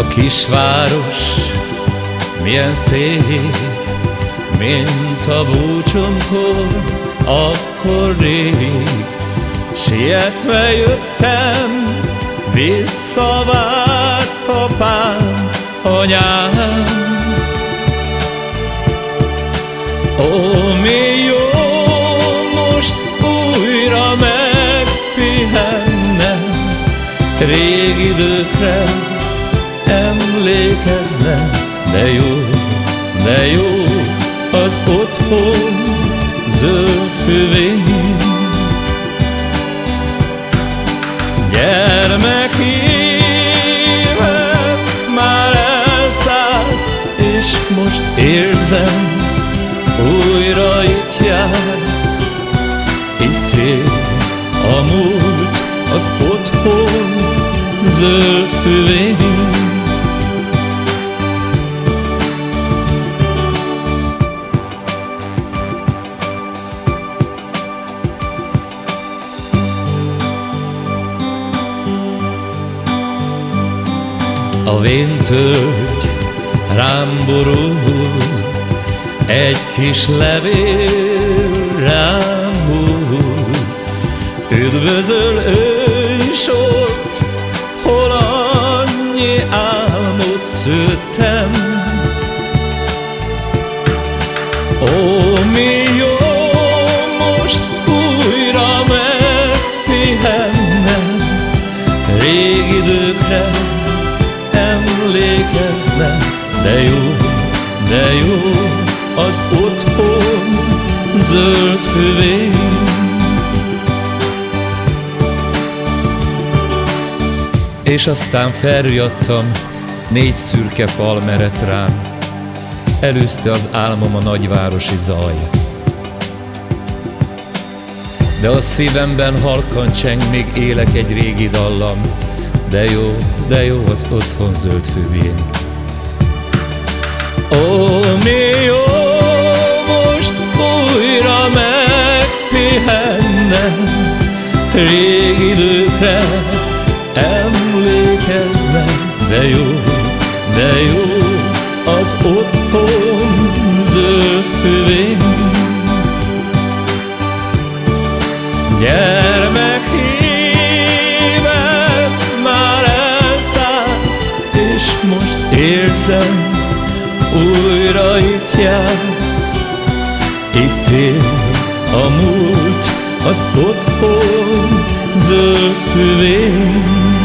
A kisváros milyen szép, mint a búcsomkor, akkor rég. Sietve jöttem, visszavárt apám, anyám. Ó, mi jó most újra megpihennem, rég időkre emlékeznem, de jó, de jó az otthon zöld füvén. Gyermek évet már elszállt, és most érzem, újra itt jár. Itt él a múlt, az otthon zöld füvén. A véntölgy rám borul, egy kis levél rám hull. Üdvözöl ő is ott, hol annyi álmot szőttem. Ó, emlékezne, de jó, de jó az otthon zöld füvén. És aztán felriadtam, négy szürke fal merett rám, előzte az álmom a nagyvárosi zaj. De a szívemben halkan cseng, még élek egy régi dallam, de jó, de jó az otthon zöld füvén. Ó, mi jó most újra megpihennem, Rég időkre emlékeznem, de jó, de jó az otthon zöld füvén. Gyermek érzem, újra itt jár. Itt él a múlt, az otthon zöld füvén.